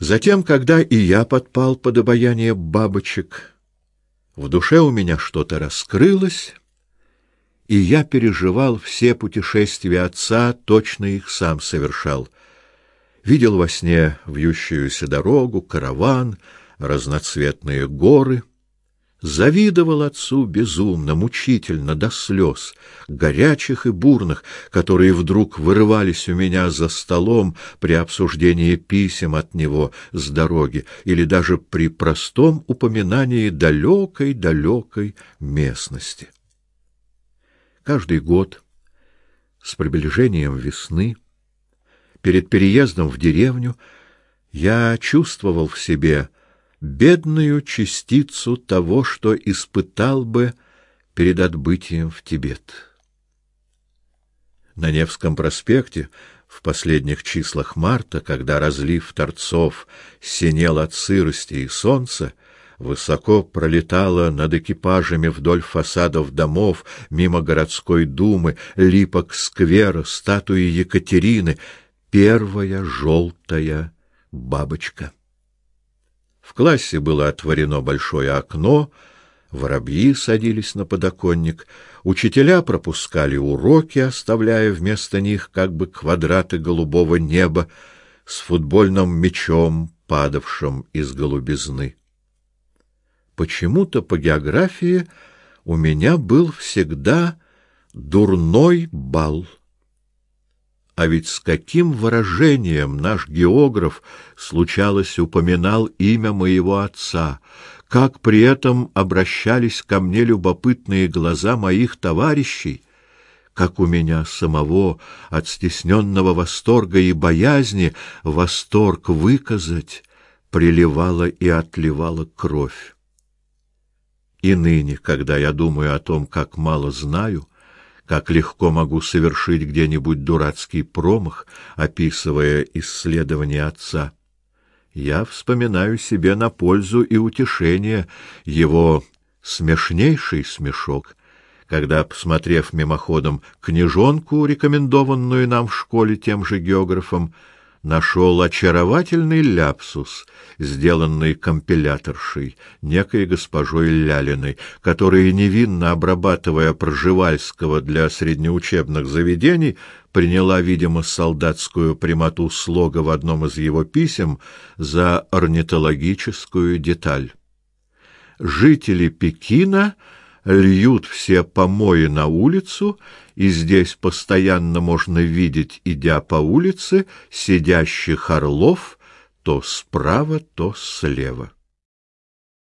Затем, когда и я подпал под обаяние бабочек, в душе у меня что-то раскрылось, и я переживал все путешествия отца, точно их сам совершал. Видел во сне вьющуюся дорогу, караван, разноцветные горы — завидовал отцу безумно, мучительно, до слез, горячих и бурных, которые вдруг вырывались у меня за столом при обсуждении писем от него с дороги или даже при простом упоминании далекой-далекой местности. Каждый год с приближением весны перед переездом в деревню я чувствовал в себе бедную частицу того, что испытал бы перед отбытием в Тибет. На Невском проспекте в последних числах марта, когда разлив торцов синел от сырости и солнца, высоко пролетала над экипажами вдоль фасадов домов, мимо городской думы, липок сквера, статуи Екатерины, первая желтая бабочка. В классе было отворено большое окно, воробьи садились на подоконник, учителя пропускали уроки, оставляя вместо них как бы квадраты голубого неба с футбольным мячом, падавшим из голубизны. Почему-то по географии у меня был всегда дурной бал. А ведь с каким выражением наш географ случалось упоминал имя моего отца, как при этом обращались ко мне любопытные глаза моих товарищей, как у меня самого от стесненного восторга и боязни восторг выказать приливала и отливала кровь. И ныне, когда я думаю о том, как мало знаю, как легко могу совершить где-нибудь дурацкий промах, описывая исследования отца. Я вспоминаю себе на пользу и утешение его смешнейший смешок, когда, посмотрев мимоходом книжонку, рекомендованную нам в школе тем же географом, нашел очаровательный ляпсус, сделанный компиляторшей, некой госпожой Лялиной, которая, невинно обрабатывая Пржевальского для среднеучебных заведений, приняла, видимо, солдатскую прямоту слога в одном из его писем за орнитологическую деталь. Жители Пекина — льют все помои на улицу, и здесь постоянно можно видеть, идя по улице, сидящих орлов то справа, то слева.